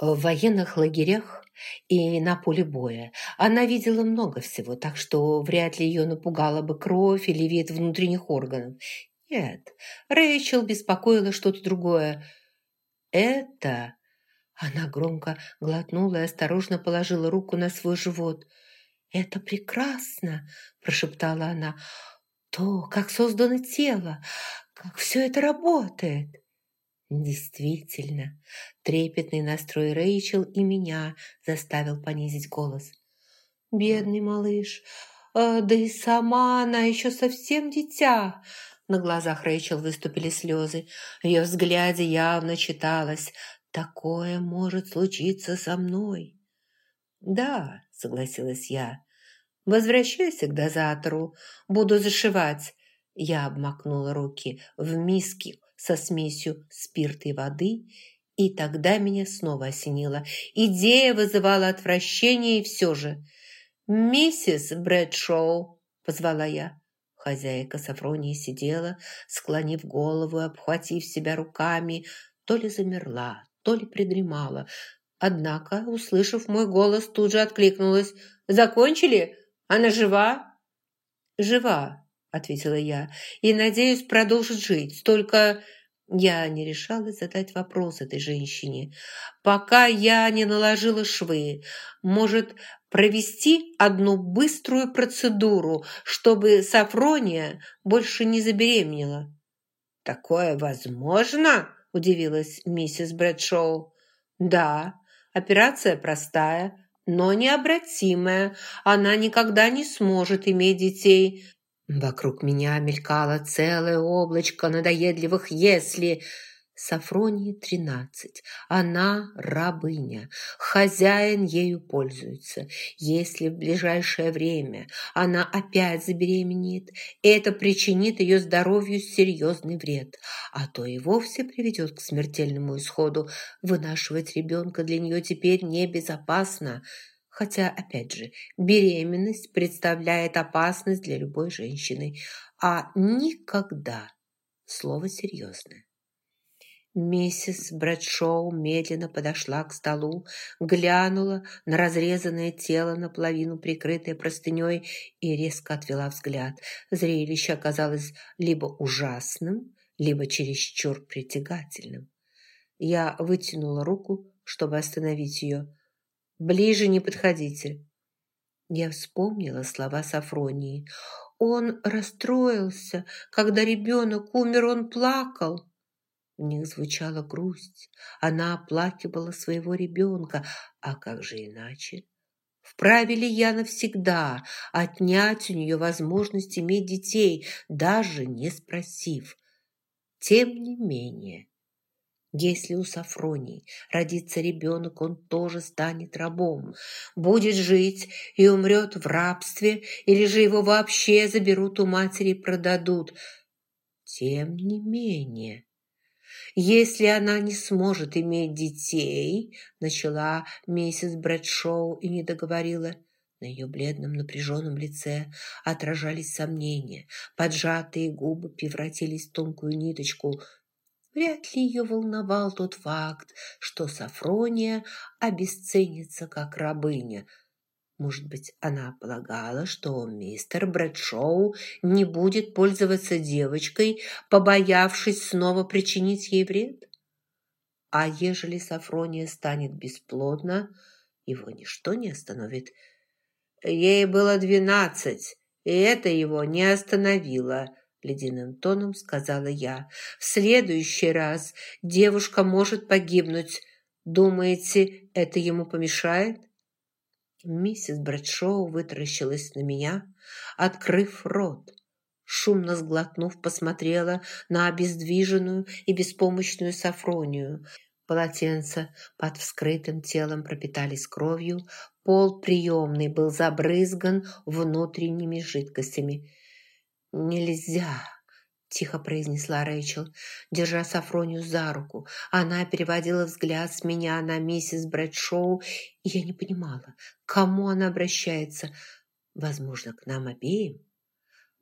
В военных лагерях и на поле боя она видела много всего, так что вряд ли ее напугала бы кровь или вид внутренних органов. Нет, Рэйчел беспокоила что-то другое. Это... Она громко глотнула и осторожно положила руку на свой живот. «Это прекрасно!» – прошептала она. «То, как создано тело, как все это работает!» Действительно, трепетный настрой Рэйчел и меня заставил понизить голос. «Бедный малыш, а, да и сама она еще совсем дитя!» На глазах Рэйчел выступили слезы. В ее взгляде явно читалось «Такое может случиться со мной». «Да», — согласилась я, — «возвращайся к дозатору, буду зашивать». Я обмакнула руки в миски со смесью спирта и воды, и тогда меня снова осенило. Идея вызывала отвращение, и все же. «Миссис Брэдшоу!» – позвала я. Хозяйка Сафронии сидела, склонив голову, обхватив себя руками, то ли замерла, то ли придремала. Однако, услышав мой голос, тут же откликнулась. «Закончили? Она жива?» «Жива», – ответила я, – «и, надеюсь, продолжит жить. Только я не решалась задать вопрос этой женщине. Пока я не наложила швы, может, провести одну быструю процедуру, чтобы Сафрония больше не забеременела?» «Такое возможно?» – удивилась миссис Брэдшоу. «Да, операция простая, но необратимая. Она никогда не сможет иметь детей. Вокруг меня мелькало целое облачко надоедливых «если». Сафронии тринадцать. Она рабыня. Хозяин ею пользуется. Если в ближайшее время она опять забеременеет, это причинит ее здоровью серьезный вред, а то и вовсе приведет к смертельному исходу. Вынашивать ребенка для нее теперь небезопасно. Хотя, опять же, беременность представляет опасность для любой женщины, а никогда слово серьезное. Миссис Брэдшоу медленно подошла к столу, глянула на разрезанное тело, наполовину прикрытое простыней, и резко отвела взгляд. Зрелище оказалось либо ужасным, либо чересчур притягательным. Я вытянула руку, чтобы остановить ее. Ближе не подходите». Я вспомнила слова Сафронии. «Он расстроился. Когда ребенок умер, он плакал». В них звучала грусть. Она оплакивала своего ребенка. А как же иначе? Вправе ли я навсегда отнять у нее возможность иметь детей, даже не спросив? Тем не менее, если у Сафронии родится ребенок, он тоже станет рабом, будет жить и умрет в рабстве, или же его вообще заберут у матери и продадут. Тем не менее, если она не сможет иметь детей, начала миссис Брэдшоу и не договорила, на ее бледном напряженном лице отражались сомнения, поджатые губы превратились в тонкую ниточку – Вряд ли ее волновал тот факт, что Сафрония обесценится как рабыня. Может быть, она полагала, что мистер Брэдшоу не будет пользоваться девочкой, побоявшись снова причинить ей вред? А ежели Сафрония станет бесплодна, его ничто не остановит. Ей было двенадцать, и это его не остановило –– ледяным тоном сказала я. «В следующий раз девушка может погибнуть. Думаете, это ему помешает?» Миссис Брэдшоу вытаращилась на меня, открыв рот. Шумно сглотнув, посмотрела на обездвиженную и беспомощную Сафронию. Полотенца под вскрытым телом пропитались кровью, пол приемный был забрызган внутренними жидкостями. «Нельзя!» – тихо произнесла Рэйчел, держа Сафронию за руку. Она переводила взгляд с меня на миссис Брэдшоу, и я не понимала, к кому она обращается. Возможно, к нам обеим?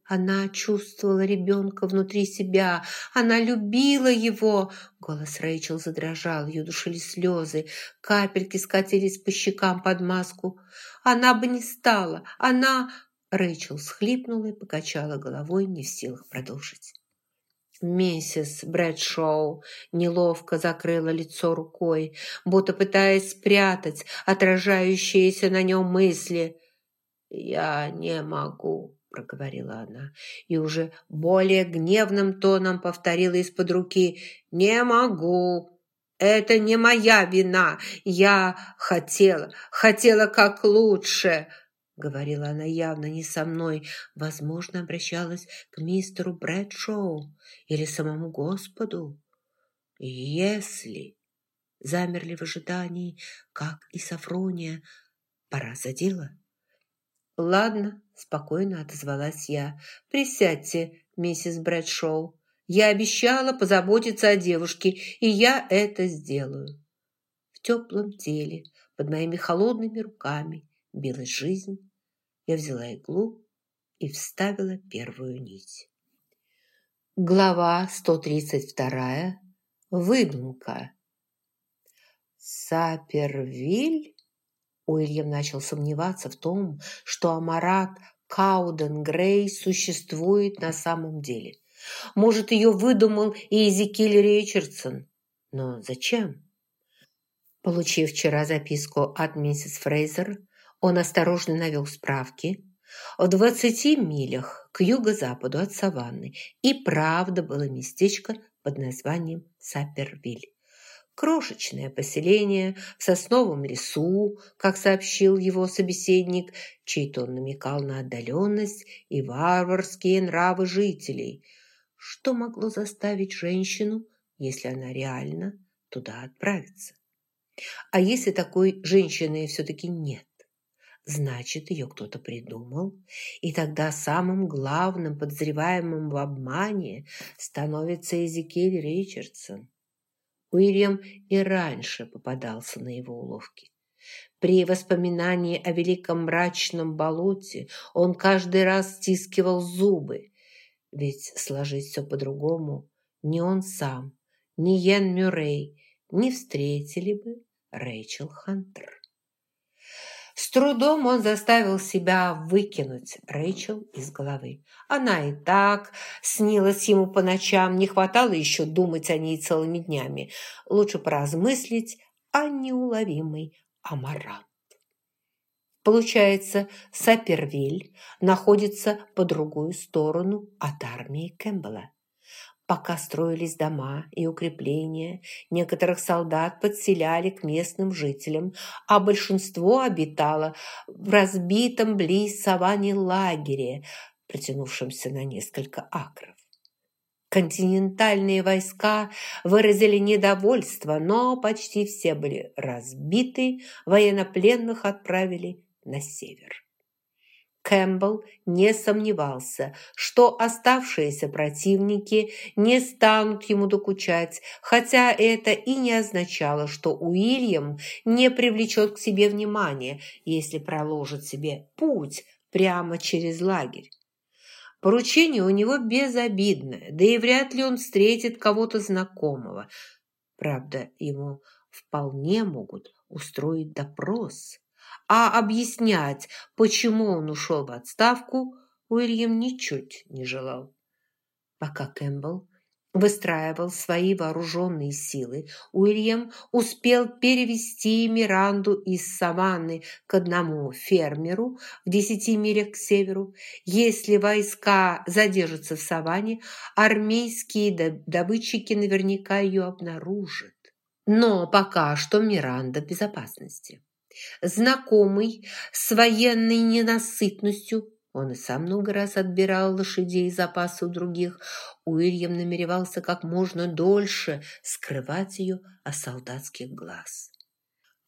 Она чувствовала ребенка внутри себя. Она любила его. Голос Рэйчел задрожал, ее душили слезы. Капельки скатились по щекам под маску. Она бы не стала. Она... Рэйчел схлипнула и покачала головой, не в силах продолжить. Миссис Брэдшоу неловко закрыла лицо рукой, будто пытаясь спрятать отражающиеся на нем мысли. «Я не могу», – проговорила она, и уже более гневным тоном повторила из-под руки «Не могу! Это не моя вина! Я хотела, хотела как лучше!» Говорила она явно не со мной, возможно, обращалась к мистеру Брэдшоу или самому Господу. Если замерли в ожидании, как и Сафрония, пора за дело. «Ладно», – спокойно отозвалась я. «Присядьте, миссис Брэдшоу. Я обещала позаботиться о девушке, и я это сделаю». В теплом теле, под моими холодными руками, билась жизнь. Я взяла иглу и вставила первую нить. Глава 132. Выдумка. Сапервиль Уильям начал сомневаться в том, что Амарат Кауден Грей существует на самом деле. Может, ее выдумал и Эзекиль Ричардсон. Но зачем? Получив вчера записку от миссис Фрейзер, он осторожно навел справки. В двадцати милях к юго-западу от Саванны и правда было местечко под названием Сапервиль. Крошечное поселение в сосновом лесу, как сообщил его собеседник, чей-то он намекал на отдаленность и варварские нравы жителей. Что могло заставить женщину, если она реально туда отправится? А если такой женщины все-таки нет? Значит, ее кто-то придумал, и тогда самым главным подозреваемым в обмане становится Эзекиль Ричардсон. Уильям и раньше попадался на его уловки. При воспоминании о великом мрачном болоте он каждый раз стискивал зубы, ведь сложить все по-другому ни он сам, ни Йен Мюррей не встретили бы Рэйчел Хантер. С трудом он заставил себя выкинуть Рэйчел из головы. Она и так снилась ему по ночам, не хватало еще думать о ней целыми днями. Лучше поразмыслить о неуловимой Амарант. Получается, Сапервиль находится по другую сторону от армии Кэмпбелла. Пока строились дома и укрепления, некоторых солдат подселяли к местным жителям, а большинство обитало в разбитом близ саванне лагере, протянувшемся на несколько акров. Континентальные войска выразили недовольство, но почти все были разбиты, военнопленных отправили на север. Кэмпбелл не сомневался, что оставшиеся противники не станут ему докучать, хотя это и не означало, что Уильям не привлечет к себе внимание, если проложит себе путь прямо через лагерь. Поручение у него безобидное, да и вряд ли он встретит кого-то знакомого. Правда, ему вполне могут устроить допрос а объяснять, почему он ушел в отставку, Уильям ничуть не желал. Пока Кэмпбелл выстраивал свои вооруженные силы, Уильям успел перевести Миранду из саванны к одному фермеру в десяти милях к северу. Если войска задержатся в саванне, армейские добытчики наверняка ее обнаружат. Но пока что Миранда в безопасности. Знакомый с военной ненасытностью, он и сам много раз отбирал лошадей и запасы у других, Уильям намеревался как можно дольше скрывать ее от солдатских глаз.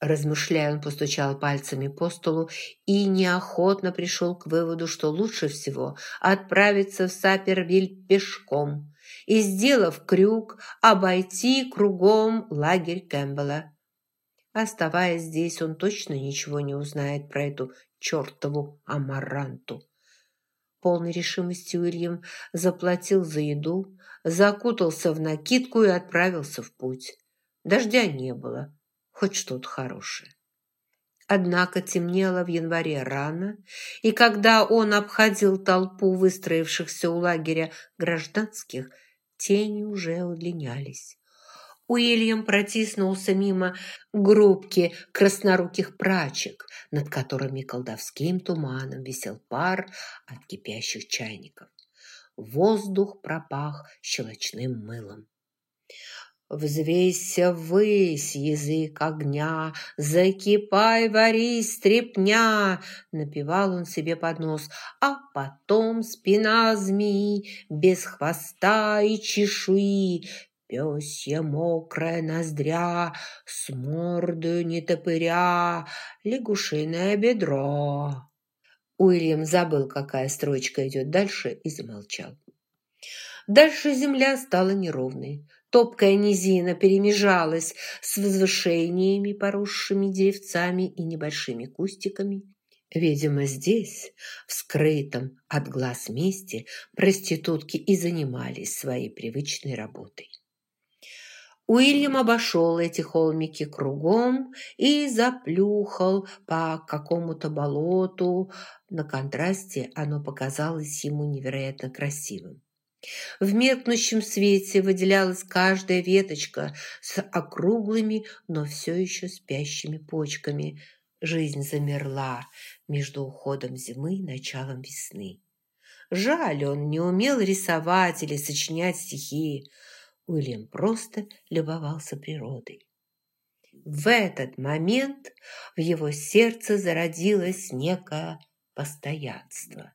Размышляя, он постучал пальцами по столу и неохотно пришел к выводу, что лучше всего отправиться в Сапервиль пешком и, сделав крюк, обойти кругом лагерь Кэмпбелла. Оставаясь здесь, он точно ничего не узнает про эту чертову амаранту. Полной решимости Уильям заплатил за еду, закутался в накидку и отправился в путь. Дождя не было, хоть что-то хорошее. Однако темнело в январе рано, и когда он обходил толпу выстроившихся у лагеря гражданских, тени уже удлинялись. Уильям протиснулся мимо группки красноруких прачек, над которыми колдовским туманом висел пар от кипящих чайников. Воздух пропах щелочным мылом. Взвейся ввысь, язык огня, Закипай, варись, стрепня, Напевал он себе под нос, А потом спина змеи Без хвоста и чешуи Пёсья мокрая ноздря, С мордою нетопыря, Лягушиное бедро. Уильям забыл, какая строчка идет дальше, и замолчал. Дальше земля стала неровной. Топкая низина перемежалась с возвышениями, поросшими деревцами и небольшими кустиками. Видимо, здесь, в скрытом от глаз месте, проститутки и занимались своей привычной работой. Уильям обошел эти холмики кругом и заплюхал по какому-то болоту. На контрасте оно показалось ему невероятно красивым. В меркнущем свете выделялась каждая веточка с округлыми, но все еще спящими почками. Жизнь замерла между уходом зимы и началом весны. Жаль, он не умел рисовать или сочинять стихи. Уильям просто любовался природой. В этот момент в его сердце зародилось некое постоянство.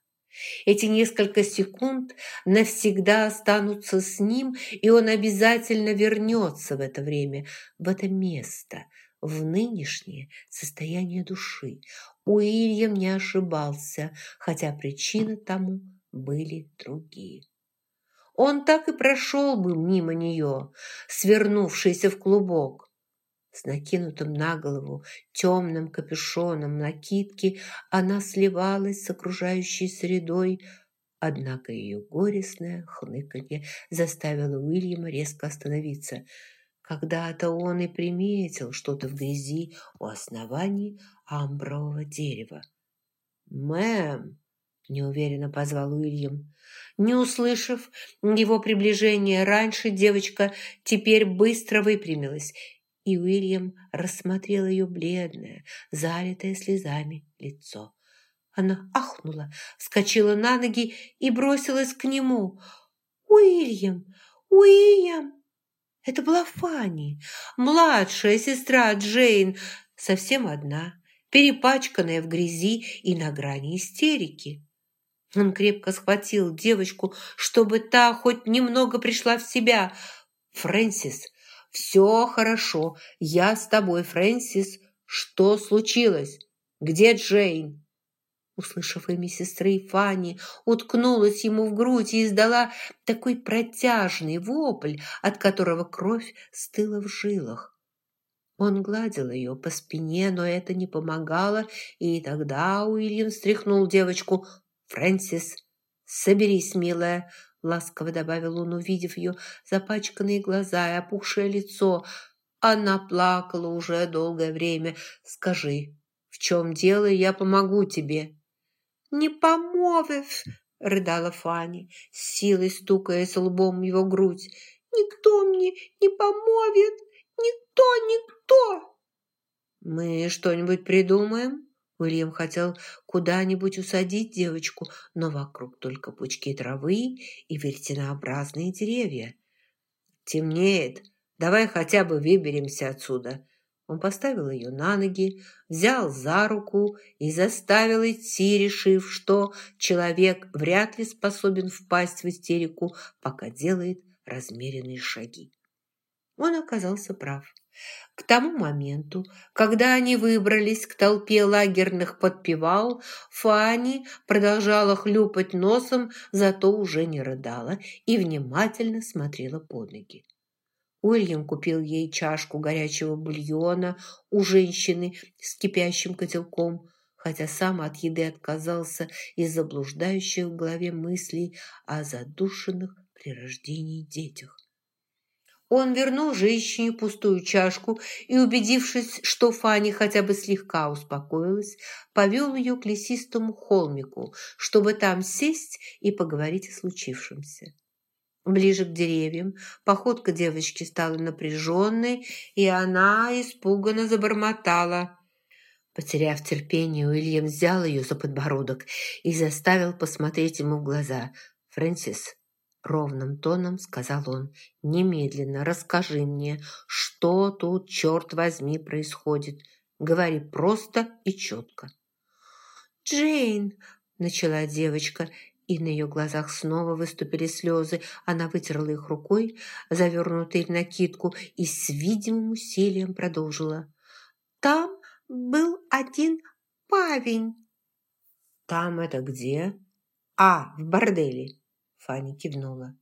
Эти несколько секунд навсегда останутся с ним, и он обязательно вернется в это время, в это место, в нынешнее состояние души. Уильям не ошибался, хотя причины тому были другие. Он так и прошел бы мимо нее, свернувшийся в клубок. С накинутым на голову темным капюшоном накидки она сливалась с окружающей средой, однако ее горестное хныканье заставило Уильяма резко остановиться. Когда-то он и приметил что-то в грязи у основания амбрового дерева. «Мэм!» – неуверенно позвал Уильям. Не услышав его приближения раньше, девочка теперь быстро выпрямилась, и Уильям рассмотрел ее бледное, залитое слезами лицо. Она ахнула, вскочила на ноги и бросилась к нему. «Уильям! Уильям!» Это была Фанни, младшая сестра Джейн, совсем одна, перепачканная в грязи и на грани истерики. Он крепко схватил девочку, чтобы та хоть немного пришла в себя. «Фрэнсис, все хорошо. Я с тобой, Фрэнсис. Что случилось? Где Джейн?» Услышав имя сестры, Фанни уткнулась ему в грудь и издала такой протяжный вопль, от которого кровь стыла в жилах. Он гладил ее по спине, но это не помогало, и тогда Уильям стряхнул девочку «Фрэнсис, соберись, милая», — ласково добавил он, увидев ее запачканные глаза и опухшее лицо. Она плакала уже долгое время. «Скажи, в чем дело, я помогу тебе». «Не помовив», — рыдала Фанни, силой стукаясь лбом его грудь. «Никто мне не помовит, никто, никто!» «Мы что-нибудь придумаем?» Уильям хотел куда-нибудь усадить девочку, но вокруг только пучки травы и веретенообразные деревья. «Темнеет. Давай хотя бы выберемся отсюда». Он поставил ее на ноги, взял за руку и заставил идти, решив, что человек вряд ли способен впасть в истерику, пока делает размеренные шаги. Он оказался прав. К тому моменту, когда они выбрались к толпе лагерных подпевал, Фанни продолжала хлюпать носом, зато уже не рыдала и внимательно смотрела под ноги. Уильям купил ей чашку горячего бульона у женщины с кипящим котелком. хотя сам от еды отказался из заблуждающих в голове мыслей о задушенных при рождении детях. Он вернул женщине пустую чашку и, убедившись, что Фанни хотя бы слегка успокоилась, повел ее к лесистому холмику, чтобы там сесть и поговорить о случившемся. Ближе к деревьям походка девочки стала напряженной, и она испуганно забормотала. Потеряв терпение, Уильям взял ее за подбородок и заставил посмотреть ему в глаза. «Фрэнсис, Ровным тоном сказал он. «Немедленно расскажи мне, что тут, черт возьми, происходит. Говори просто и четко». «Джейн!» – начала девочка, и на ее глазах снова выступили слезы. Она вытерла их рукой, завернутой в накидку, и с видимым усилием продолжила. «Там был один парень». «Там это где?» «А, в борделе». Фанни кивнула.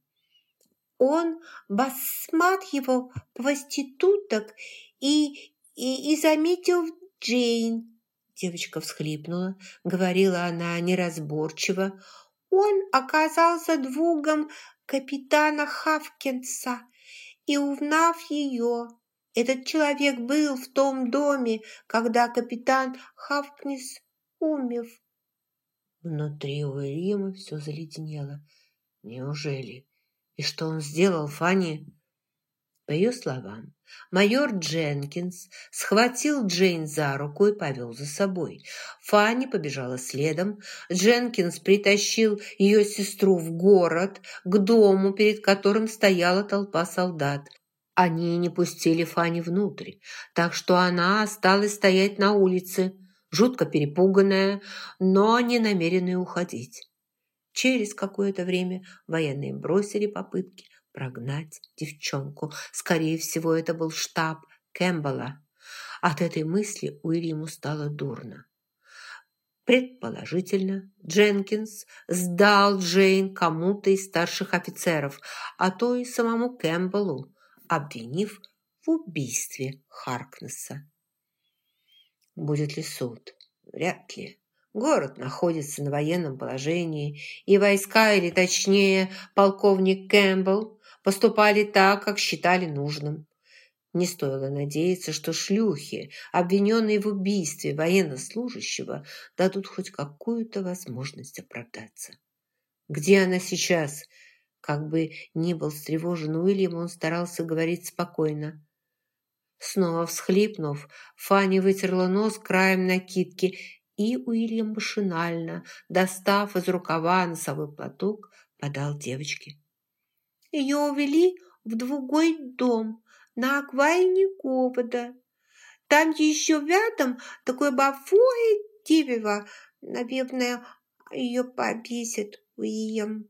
Он посматривал проституток и, и, и заметил Джейн. Девочка всхлипнула, говорила она неразборчиво. Он оказался другом капитана Хавкинса и, узнав ее, этот человек был в том доме, когда капитан Хавкнис умер. Внутри у Рима все заледенело. Неужели? И что он сделал, Фанни? По ее словам, майор Дженкинс схватил Джейн за руку и повел за собой. Фанни побежала следом. Дженкинс притащил ее сестру в город, к дому, перед которым стояла толпа солдат. Они не пустили Фанни внутрь, так что она осталась стоять на улице, жутко перепуганная, но не намеренная уходить. Через какое-то время военные бросили попытки прогнать девчонку. Скорее всего, это был штаб Кэмпбелла. От этой мысли Уильяму стало дурно. Предположительно, Дженкинс сдал Джейн кому-то из старших офицеров, а то и самому Кэмпбеллу, обвинив в убийстве Харкнесса. Будет ли суд? Вряд ли. Город находится на военном положении, и войска, или точнее полковник Кэмпбелл, поступали так, как считали нужным. Не стоило надеяться, что шлюхи, обвиненные в убийстве военнослужащего, дадут хоть какую-то возможность оправдаться. Где она сейчас? Как бы ни был встревожен Уильям, он старался говорить спокойно. Снова всхлипнув, Фанни вытерла нос краем накидки и Уильям машинально, достав из рукава носовой платок, подал девочке. Ее увели в другой дом на окраине города. Там еще рядом такое большое дерево. Наверное, ее повесят, Уильям.